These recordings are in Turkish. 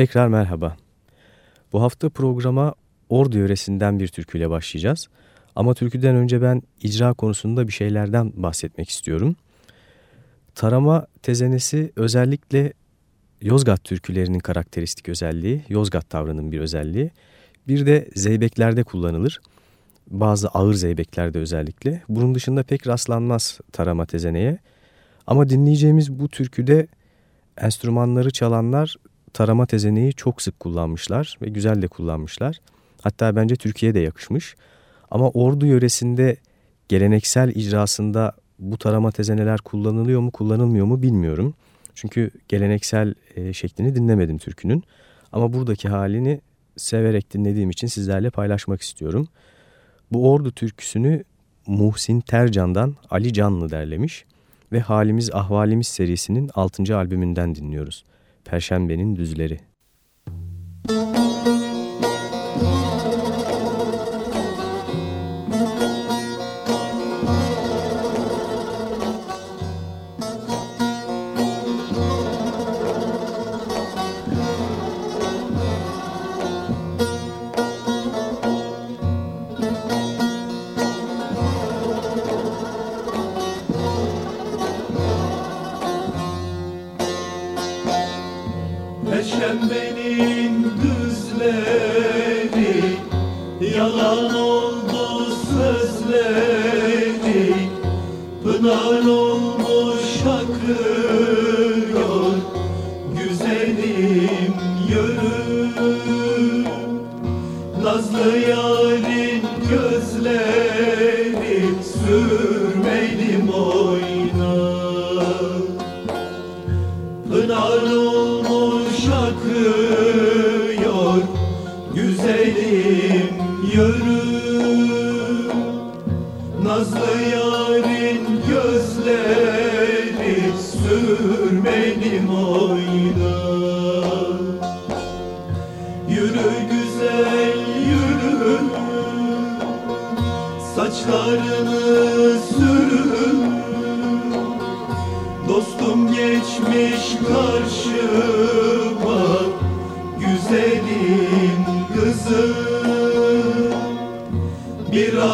Tekrar merhaba. Bu hafta programa Ordu yöresinden bir türküyle başlayacağız. Ama türküden önce ben icra konusunda bir şeylerden bahsetmek istiyorum. Tarama tezenesi özellikle Yozgat türkülerinin karakteristik özelliği, Yozgat tavrının bir özelliği. Bir de zeybeklerde kullanılır. Bazı ağır zeybeklerde özellikle. Bunun dışında pek rastlanmaz tarama tezeneye. Ama dinleyeceğimiz bu türküde enstrümanları çalanlar tarama tezeneği çok sık kullanmışlar ve güzel de kullanmışlar. Hatta bence Türkiye'ye de yakışmış. Ama Ordu yöresinde geleneksel icrasında bu tarama tezeneler kullanılıyor mu kullanılmıyor mu bilmiyorum. Çünkü geleneksel e, şeklini dinlemedim türkünün. Ama buradaki halini severek dinlediğim için sizlerle paylaşmak istiyorum. Bu Ordu türküsünü Muhsin Tercan'dan Ali Canlı derlemiş ve Halimiz Ahvalimiz serisinin 6. albümünden dinliyoruz. Perşembenin Düzleri. Yalan oldu sözleri Pınar olmuş akıyor Güzelim yürü Nazlı yar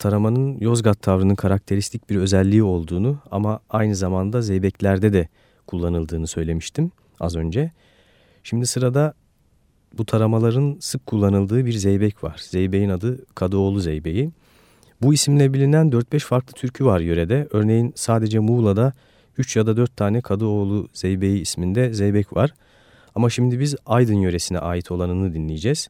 Taramanın Yozgat tavrının karakteristik bir özelliği olduğunu ama aynı zamanda zeybeklerde de kullanıldığını söylemiştim az önce. Şimdi sırada bu taramaların sık kullanıldığı bir zeybek var. Zeybeğin adı Kadıoğlu Zeybeği. Bu isimle bilinen 4-5 farklı türkü var yörede. Örneğin sadece Muğla'da 3 ya da 4 tane Kadıoğlu Zeybeği isminde zeybek var. Ama şimdi biz Aydın yöresine ait olanını dinleyeceğiz.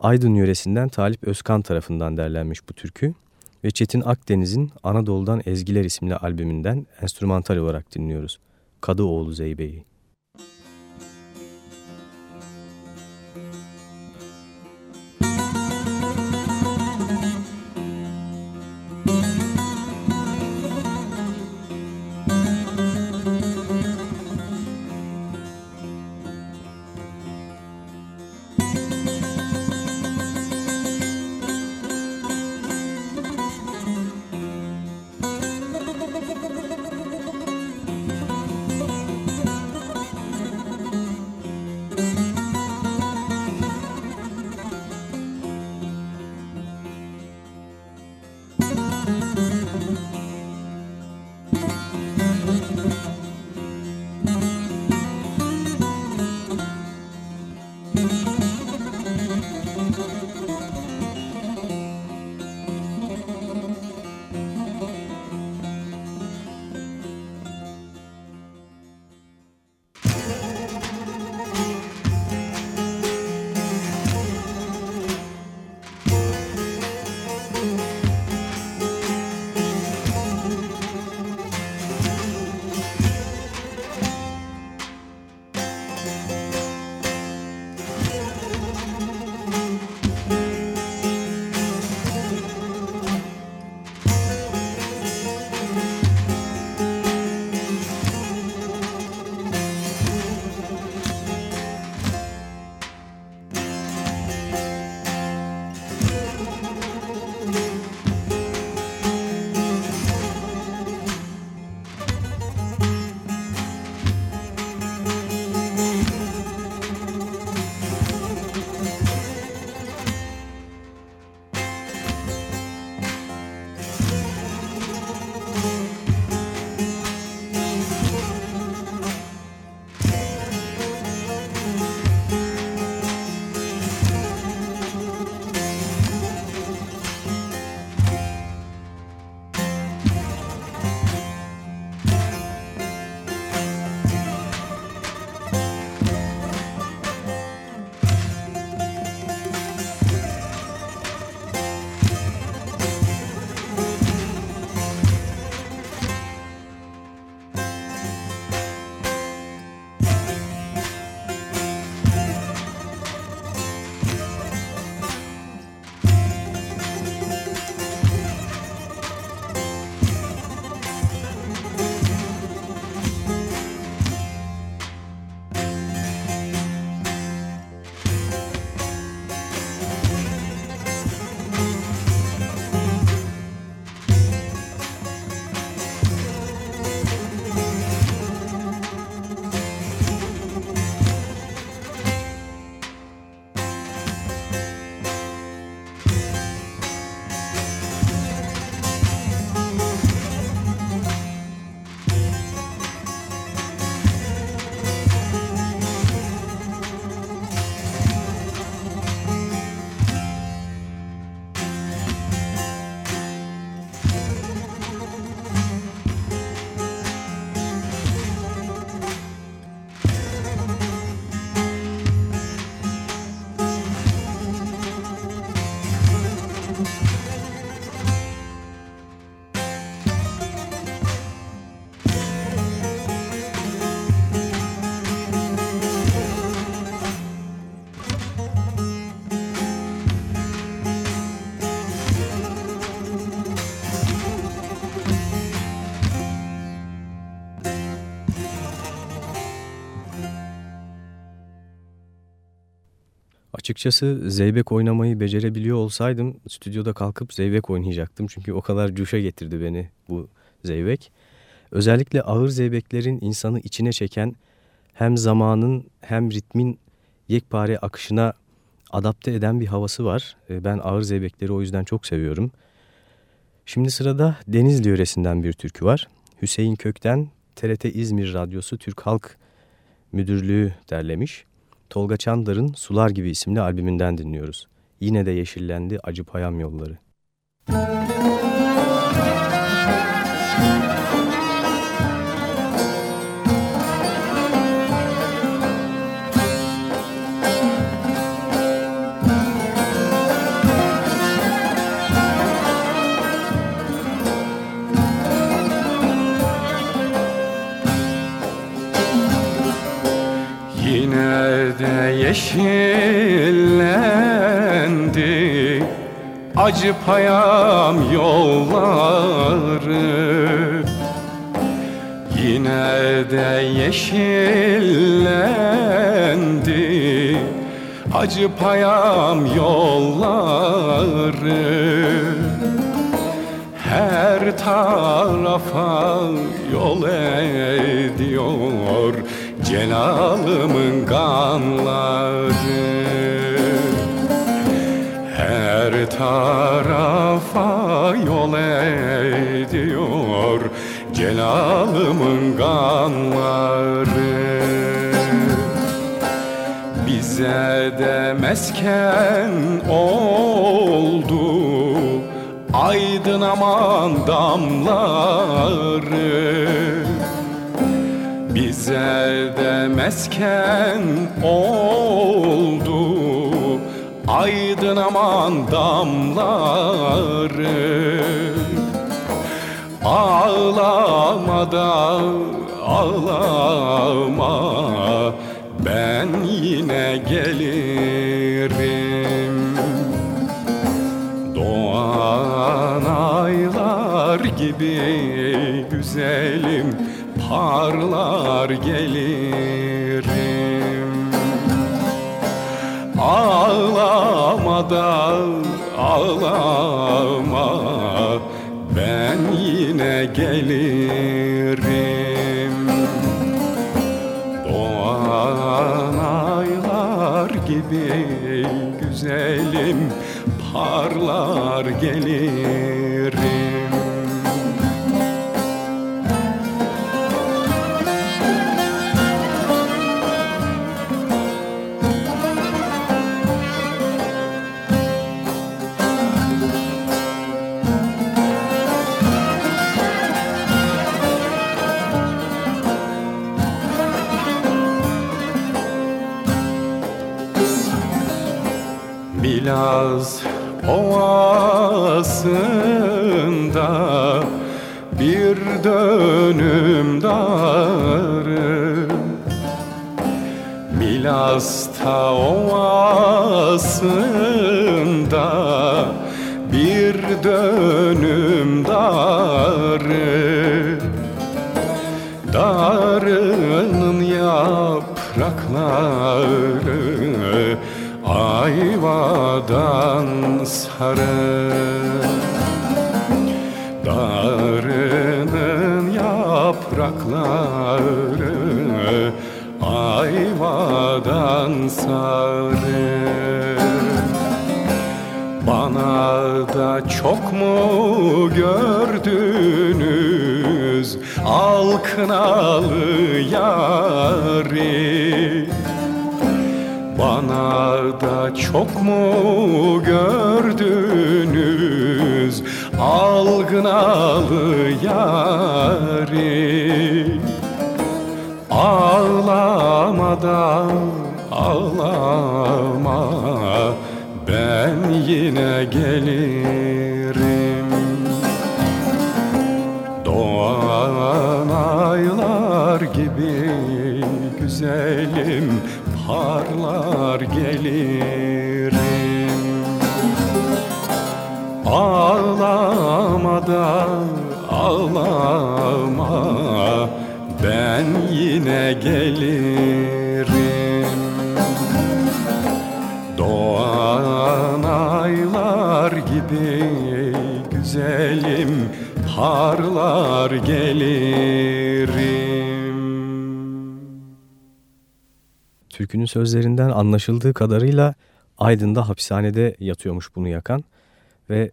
Aydın yöresinden Talip Özkan tarafından derlenmiş bu türkü ve Çetin Akdeniz'in Anadolu'dan Ezgiler isimli albümünden enstrümantal olarak dinliyoruz. Kadıoğlu Zeybe'yi. Açıkçası zeybek oynamayı becerebiliyor olsaydım stüdyoda kalkıp zeybek oynayacaktım. Çünkü o kadar cuşa getirdi beni bu zeybek. Özellikle ağır zeybeklerin insanı içine çeken hem zamanın hem ritmin yekpare akışına adapte eden bir havası var. E, ben ağır zeybekleri o yüzden çok seviyorum. Şimdi sırada Denizli yöresinden bir türkü var. Hüseyin Kök'ten TRT İzmir Radyosu Türk Halk Müdürlüğü derlemiş. Tolga Çandar'ın Sular Gibi isimli albümünden dinliyoruz. Yine de yeşillendi acı payam yolları. Müzik yeşillendi Acı payam yolları. Yine de yeşillendi Acı payam yolları. Her tarafa yol ediyor Celalımın kanları. Her tarafa yol ediyor Celalımın kanları. Bize de mesken oldu Aydın aman damları bize de mesken oldu. Aydın aman damları. Ağlama da ağlama. Ben yine gelirim. Doğan aylar gibi güzelim parlar gelirim. Ağlama da ağlama Ben yine gelirim. Doğan aylar gibi güzelim Parlar gelirim Bilaz ovasında bir dönüm darı. Milas'ta ovasında bir dönüm darı. Darının yaprakları ayvadan sarı. Darının yaprakları ayvadan sarı. Bana da çok mu gördünüz alkınalı yari bana da çok mu gördünüz? Algınalı yari Ağlama da ağlama. Ben yine gelirim. Doğan aylar gibi güzelim parlar gelirim Ağlama da ağlama ben yine gelirim. Doğan aylar gibi güzelim parlar gelirim Türkünün sözlerinden anlaşıldığı kadarıyla Aydın'da hapishanede yatıyormuş bunu yakan ve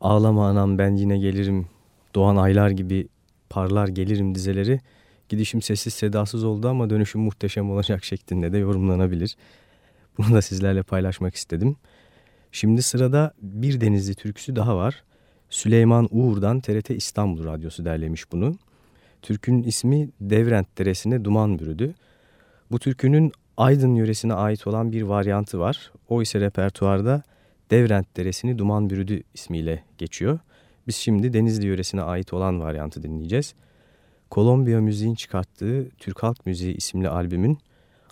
ağlama anam ben yine gelirim doğan aylar gibi parlar gelirim dizeleri gidişim sessiz sedasız oldu ama dönüşüm muhteşem olacak şeklinde de yorumlanabilir. Bunu da sizlerle paylaşmak istedim. Şimdi sırada bir denizli türküsü daha var. Süleyman Uğur'dan TRT İstanbul Radyosu derlemiş bunu. Türkünün ismi Devrent Deresi'ne duman bürüdü. Bu türkünün Aydın yöresine ait olan bir varyantı var. O ise repertuarda Devrent Deresi'ni duman bürüdü ismiyle geçiyor. Biz şimdi Denizli yöresine ait olan varyantı dinleyeceğiz. Kolombiya Müziğin çıkarttığı Türk Halk Müziği isimli albümün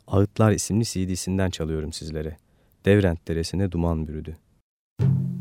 Ağıtlar isimli CD'sinden çalıyorum sizlere. Devrent Deresi'ne duman bürüdü. Devlet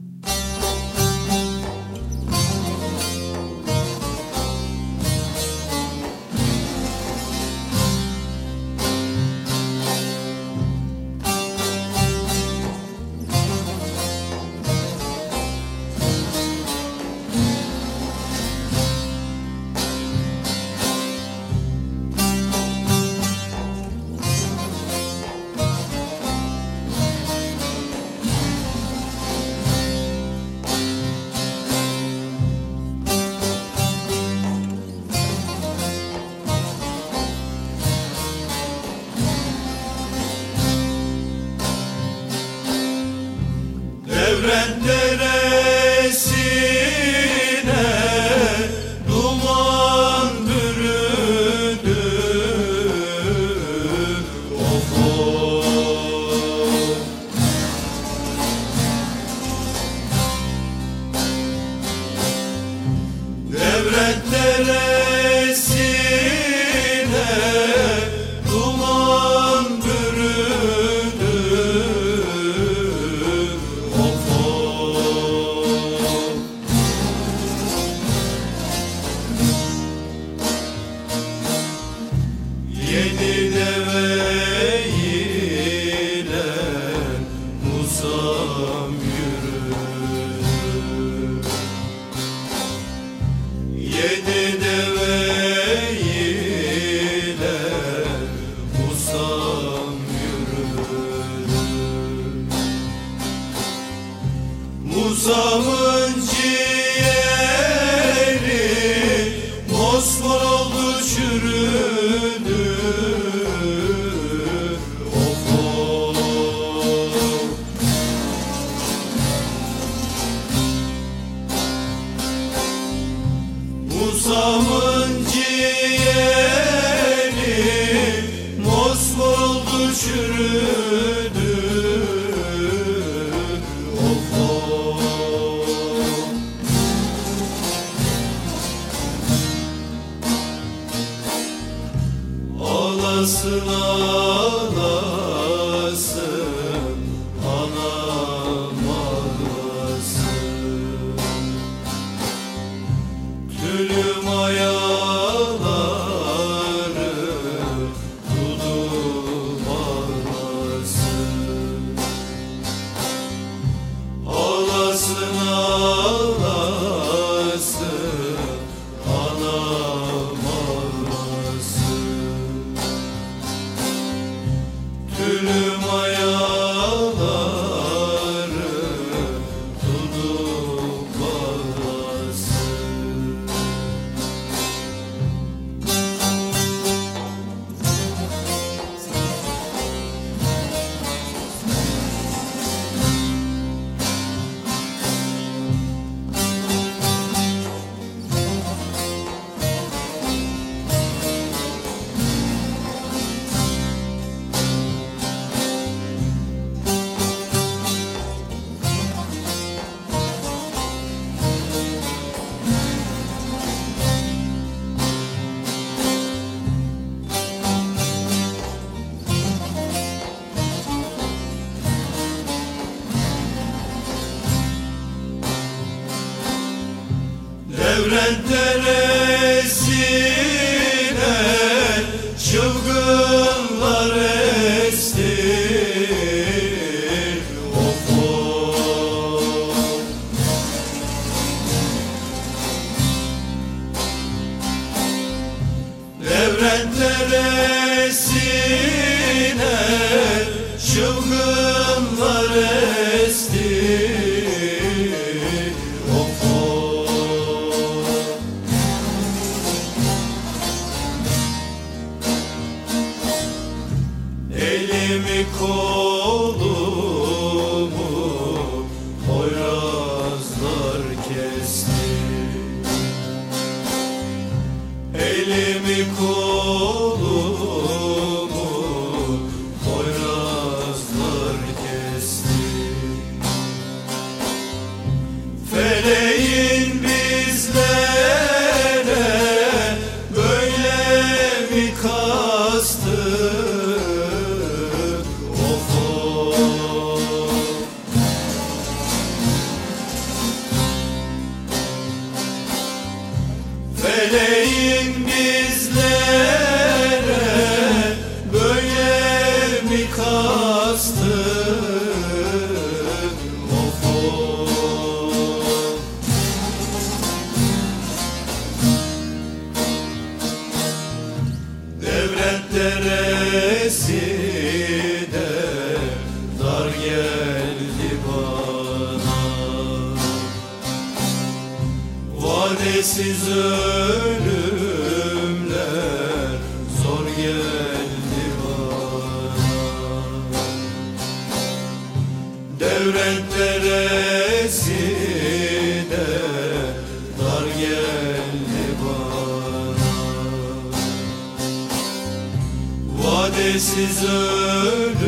Vadesiz ölümler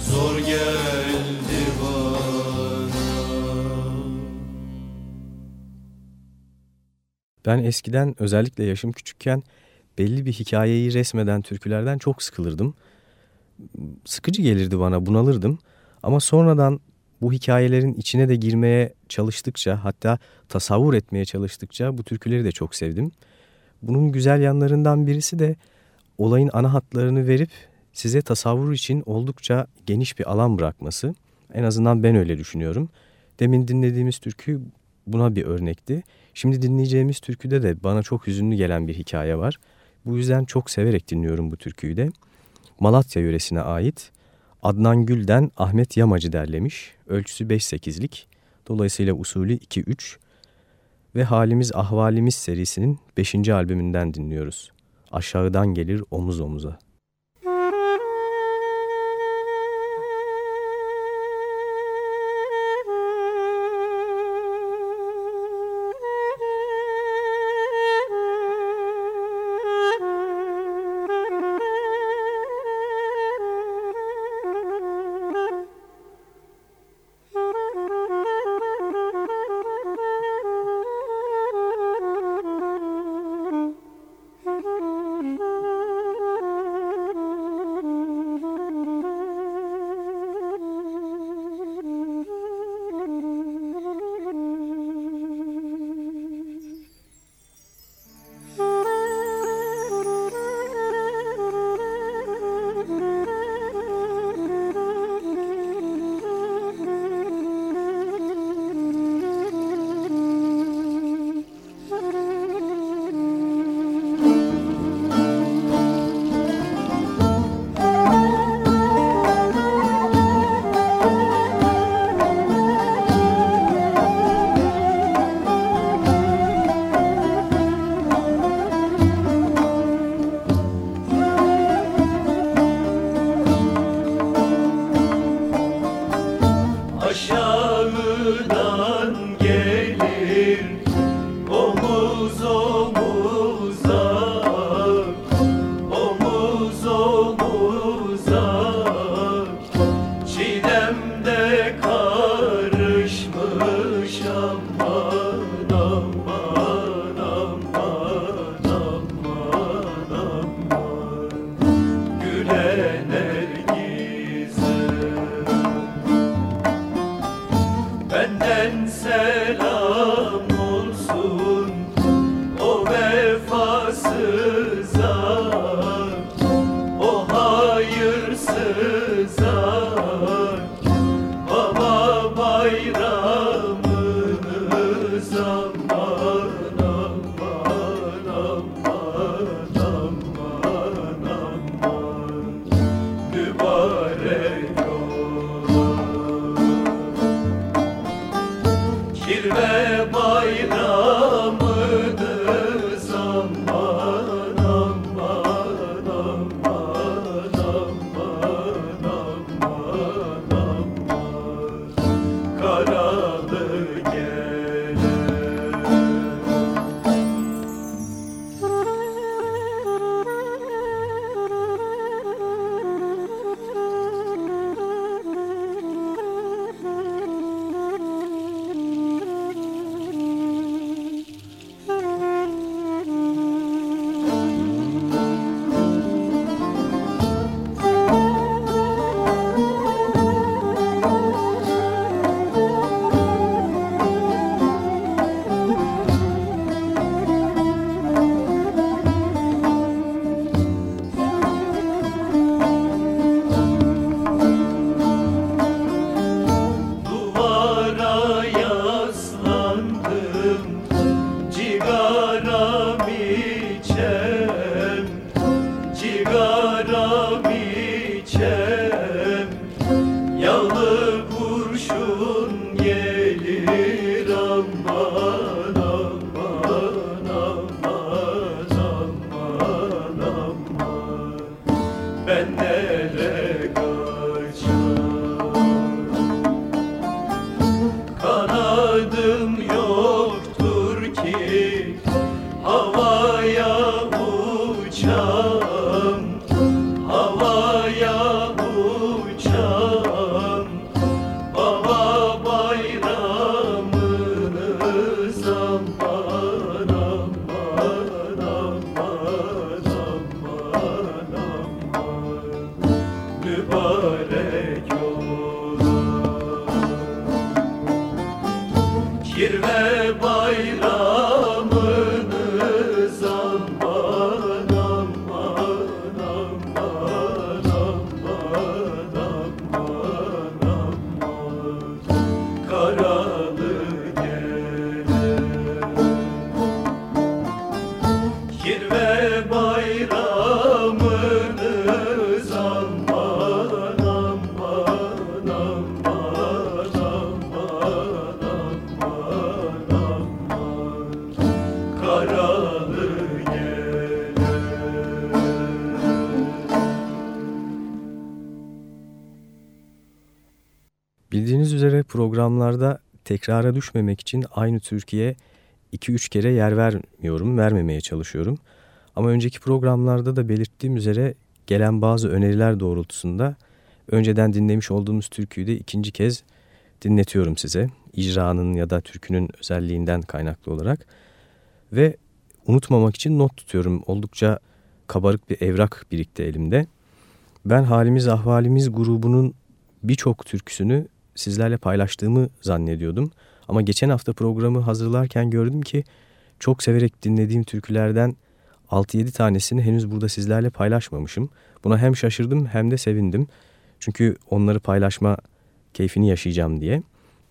zor geldi bana. Ben eskiden özellikle yaşım küçükken belli bir hikayeyi resmeden türkülerden çok sıkılırdım. Sıkıcı gelirdi bana, bunalırdım. Ama sonradan bu hikayelerin içine de girmeye çalıştıkça hatta tasavvur etmeye çalıştıkça bu türküleri de çok sevdim. Bunun güzel yanlarından birisi de olayın ana hatlarını verip size tasavvur için oldukça geniş bir alan bırakması. En azından ben öyle düşünüyorum. Demin dinlediğimiz türkü buna bir örnekti. Şimdi dinleyeceğimiz türküde de bana çok hüzünlü gelen bir hikaye var. Bu yüzden çok severek dinliyorum bu türküyü de. Malatya yöresine ait Adnan Gül'den Ahmet Yamacı derlemiş. Ölçüsü 5-8'lik. Dolayısıyla usulü 2-3 ve Halimiz Ahvalimiz serisinin 5. albümünden dinliyoruz. Aşağıdan gelir omuz omuza. Programlarda tekrara düşmemek için aynı Türkiye 2-3 kere yer vermiyorum, vermemeye çalışıyorum. Ama önceki programlarda da belirttiğim üzere gelen bazı öneriler doğrultusunda önceden dinlemiş olduğumuz türküyü de ikinci kez dinletiyorum size. İcranın ya da türkünün özelliğinden kaynaklı olarak. Ve unutmamak için not tutuyorum. Oldukça kabarık bir evrak birikti elimde. Ben Halimiz Ahvalimiz grubunun birçok türküsünü sizlerle paylaştığımı zannediyordum. Ama geçen hafta programı hazırlarken gördüm ki çok severek dinlediğim türkülerden 6-7 tanesini henüz burada sizlerle paylaşmamışım. Buna hem şaşırdım hem de sevindim. Çünkü onları paylaşma keyfini yaşayacağım diye.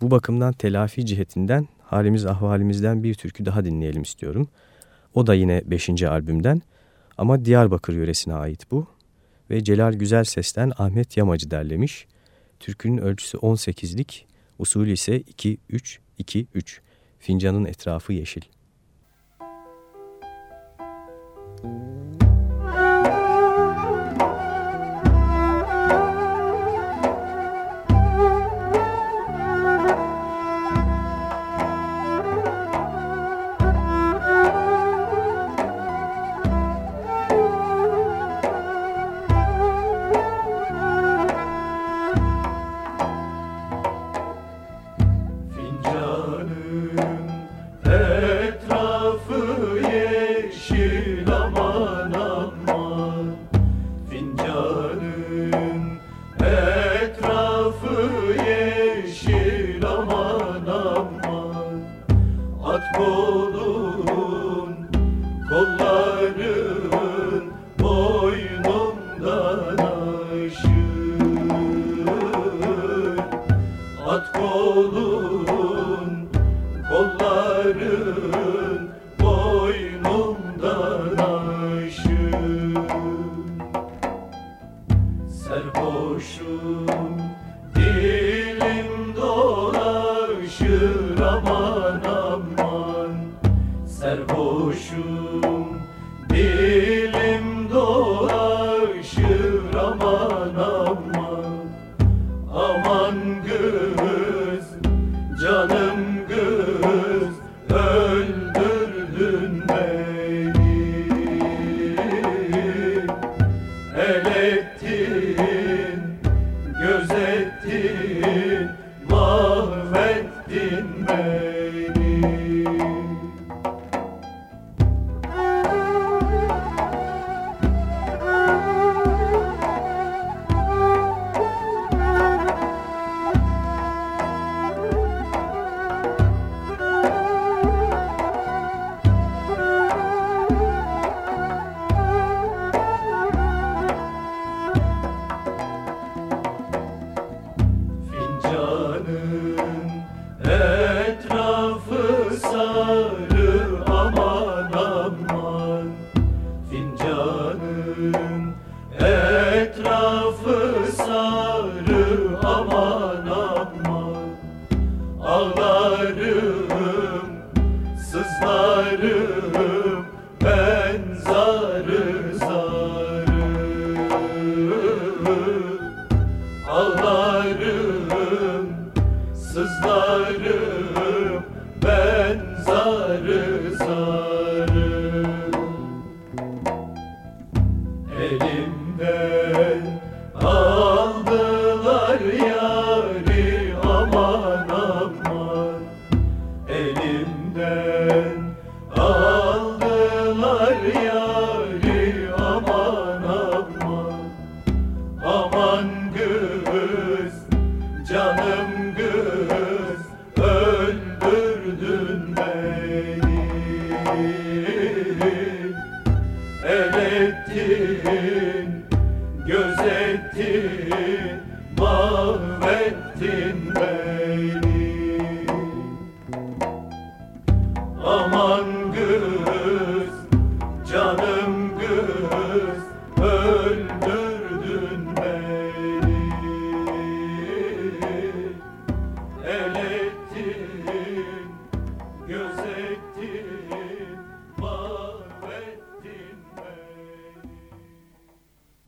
Bu bakımdan telafi cihetinden halimiz ahvalimizden bir türkü daha dinleyelim istiyorum. O da yine 5. albümden ama Diyarbakır yöresine ait bu. Ve Celal Güzel Ses'ten Ahmet Yamacı derlemiş. Türkünün ölçüsü 18'lik, usulü ise 2-3-2-3. Fincanın etrafı yeşil. Müzik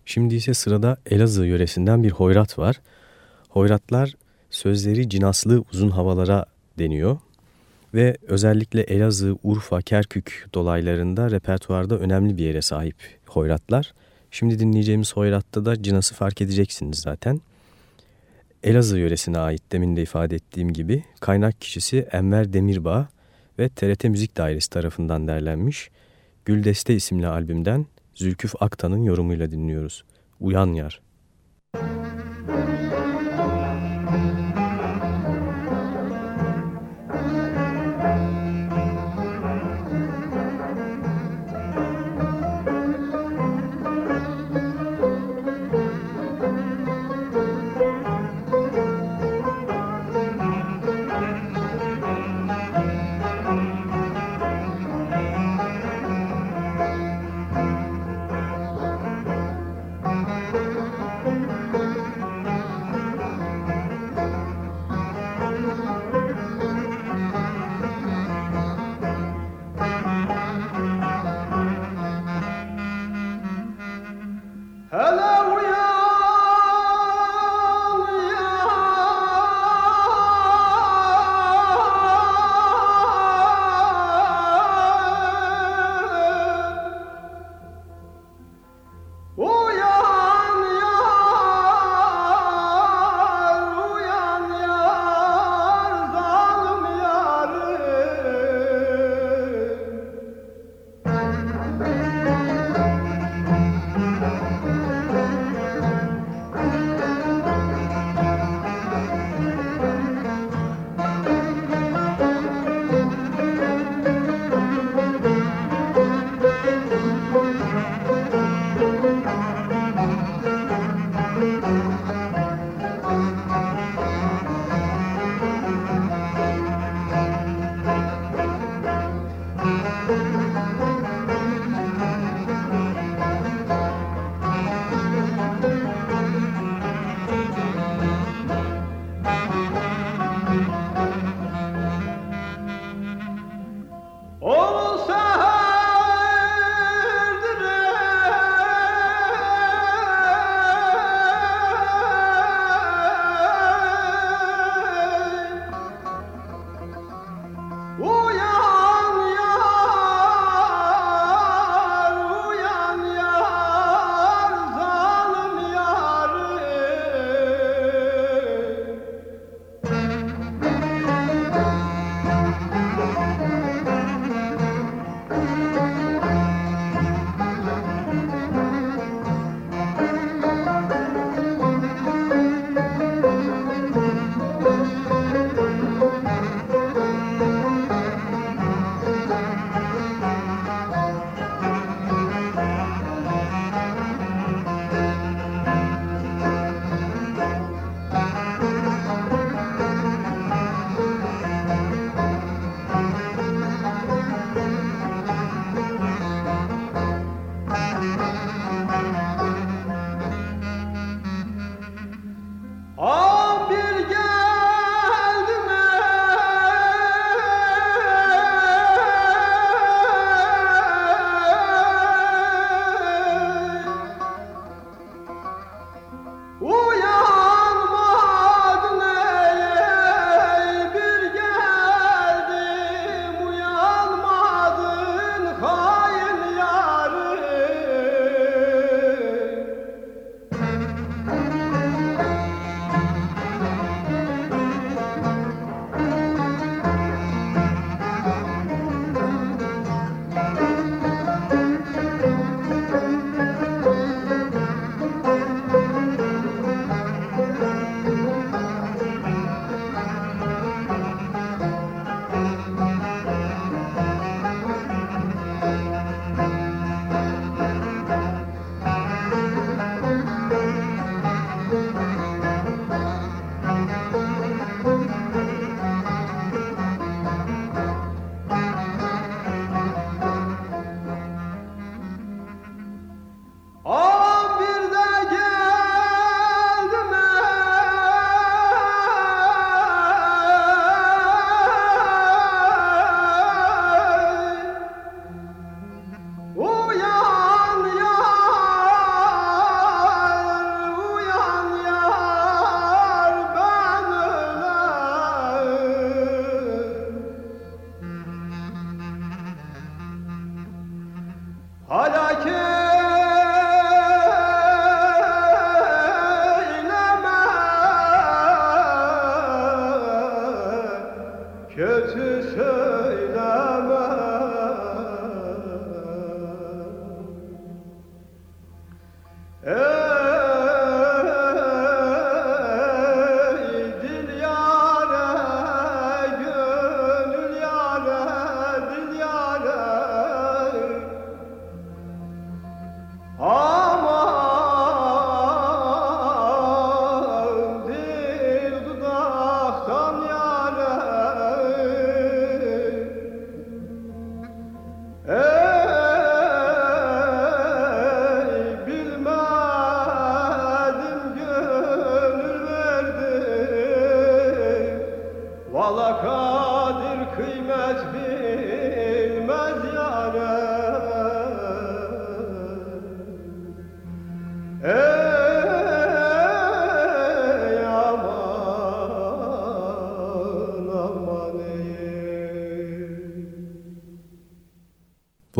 Şimdi ise sırada Elazığ yöresinden bir hoyrat var. Hoyratlar sözleri cinaslı uzun havalara deniyor ve özellikle Elazığ, Urfa, Kerkük dolaylarında repertuarda önemli bir yere sahip hoyratlar. Şimdi dinleyeceğimiz hoyratta da cinası fark edeceksiniz zaten. Elazığ yöresine ait demin de ifade ettiğim gibi kaynak kişisi Enver Demirbağ ve TRT Müzik Dairesi tarafından derlenmiş Güldeste isimli albümden Zülküf Aktan'ın yorumuyla dinliyoruz. Uyan Yar.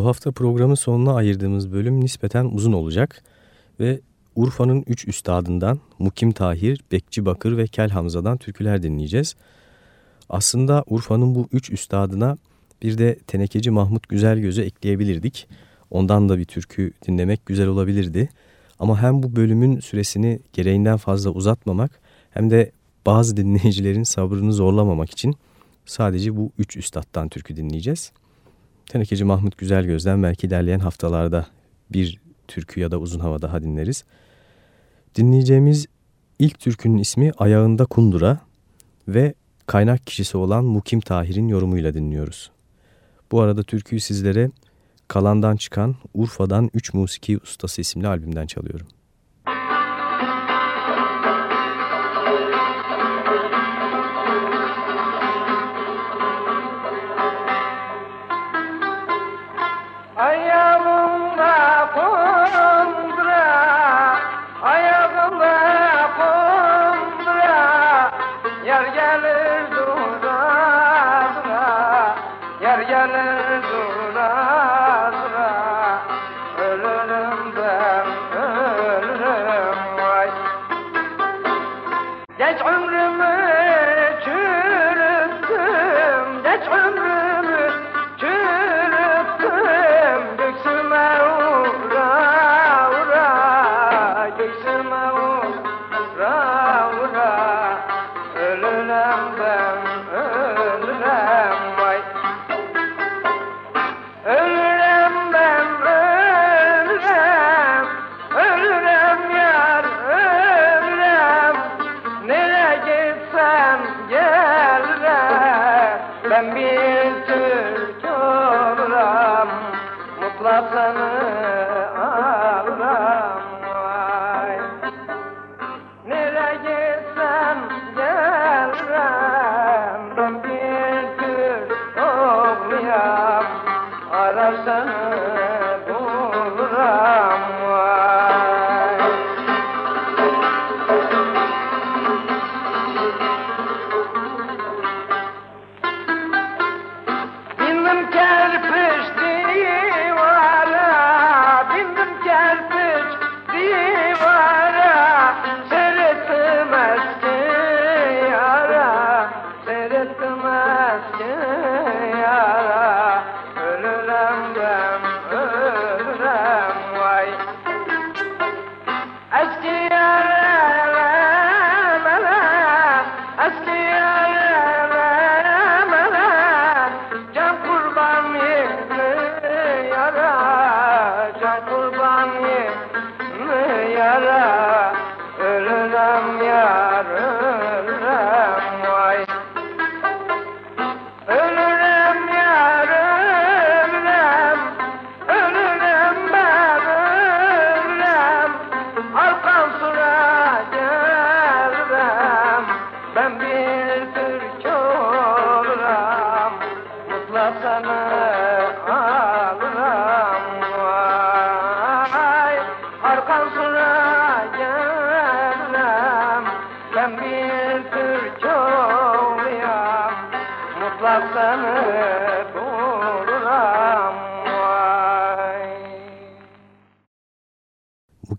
Hafta programın sonuna ayırdığımız bölüm nispeten uzun olacak ve Urfa'nın üç üstadından Mukim Tahir, Bekçi Bakır ve Kel Hamza'dan türküler dinleyeceğiz. Aslında Urfa'nın bu üç üstadına bir de Tenekeci Mahmut Güzelgöz'ü ekleyebilirdik. Ondan da bir türkü dinlemek güzel olabilirdi. Ama hem bu bölümün süresini gereğinden fazla uzatmamak hem de bazı dinleyicilerin sabrını zorlamamak için sadece bu üç üstattan türkü dinleyeceğiz. Tenekeci Mahmut Güzelgöz'den belki ilerleyen haftalarda bir türkü ya da uzun hava daha dinleriz. Dinleyeceğimiz ilk türkünün ismi Ayağında Kundura ve kaynak kişisi olan Mukim Tahir'in yorumuyla dinliyoruz. Bu arada türküyü sizlere Kalan'dan çıkan Urfa'dan 3 Musiki Ustası isimli albümden çalıyorum.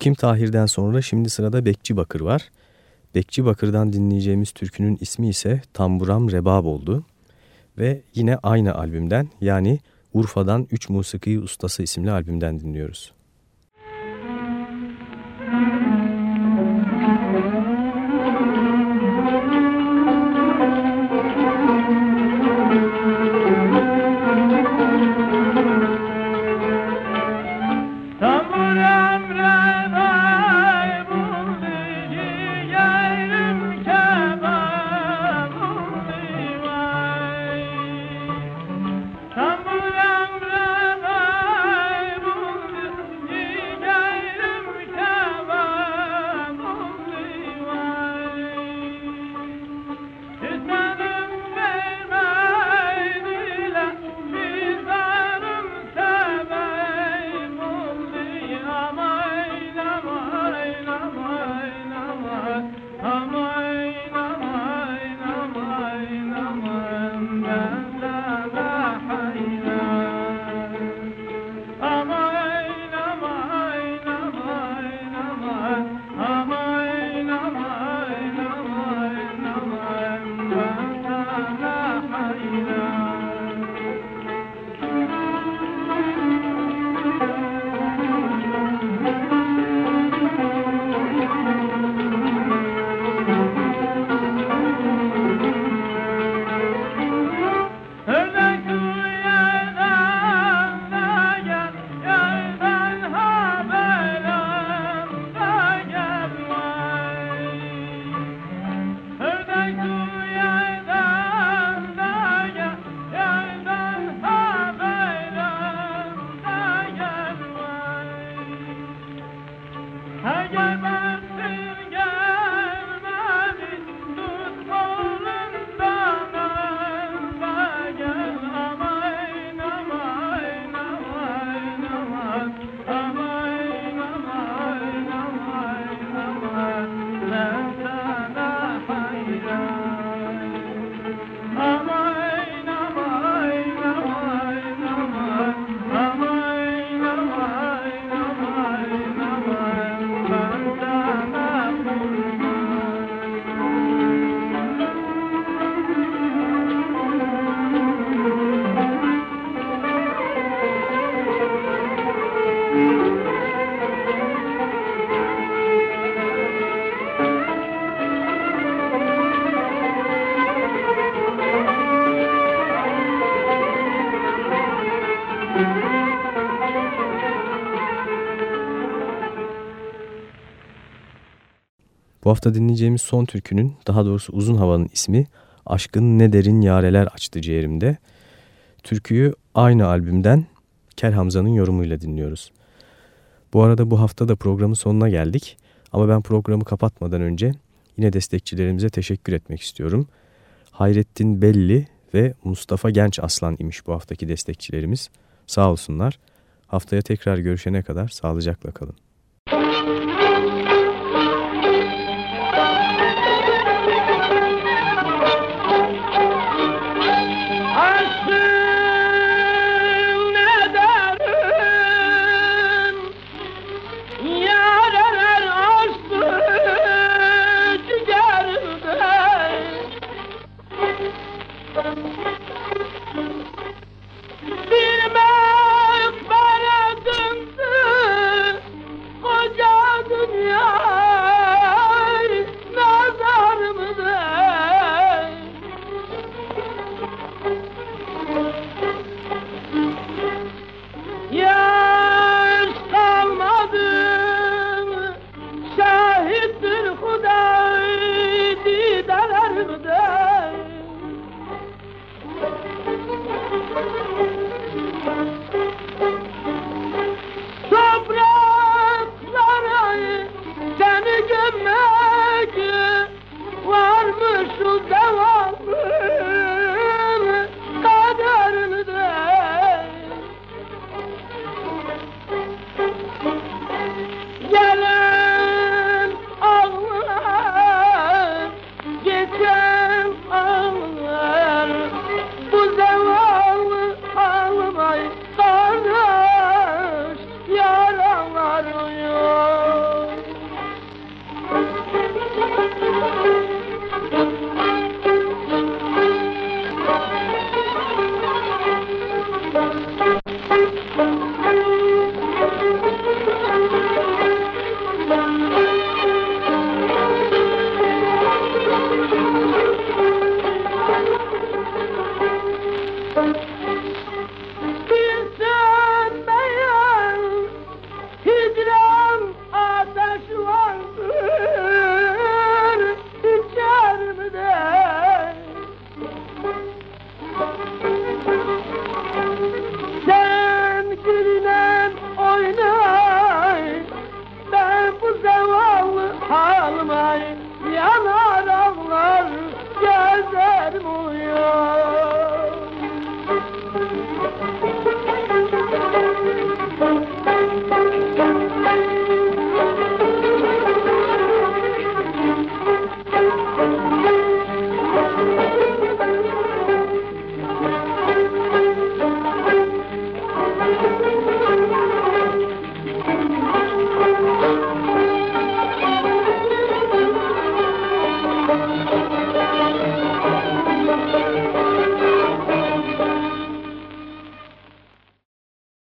Mukim Tahir'den sonra şimdi sırada Bekçi Bakır var. Bekçi Bakır'dan dinleyeceğimiz türkünün ismi ise Tamburam Rebab oldu. Ve yine aynı albümden yani Urfa'dan Üç Musiki Ustası isimli albümden dinliyoruz. Bu hafta dinleyeceğimiz son türkünün daha doğrusu uzun havanın ismi Aşkın Ne Derin Yareler Açtı Ciğerimde. Türküyü aynı albümden Kel Hamza'nın yorumuyla dinliyoruz. Bu arada bu hafta da programın sonuna geldik. Ama ben programı kapatmadan önce yine destekçilerimize teşekkür etmek istiyorum. Hayrettin Belli ve Mustafa Genç Aslan imiş bu haftaki destekçilerimiz. Sağ olsunlar. Haftaya tekrar görüşene kadar sağlıcakla kalın.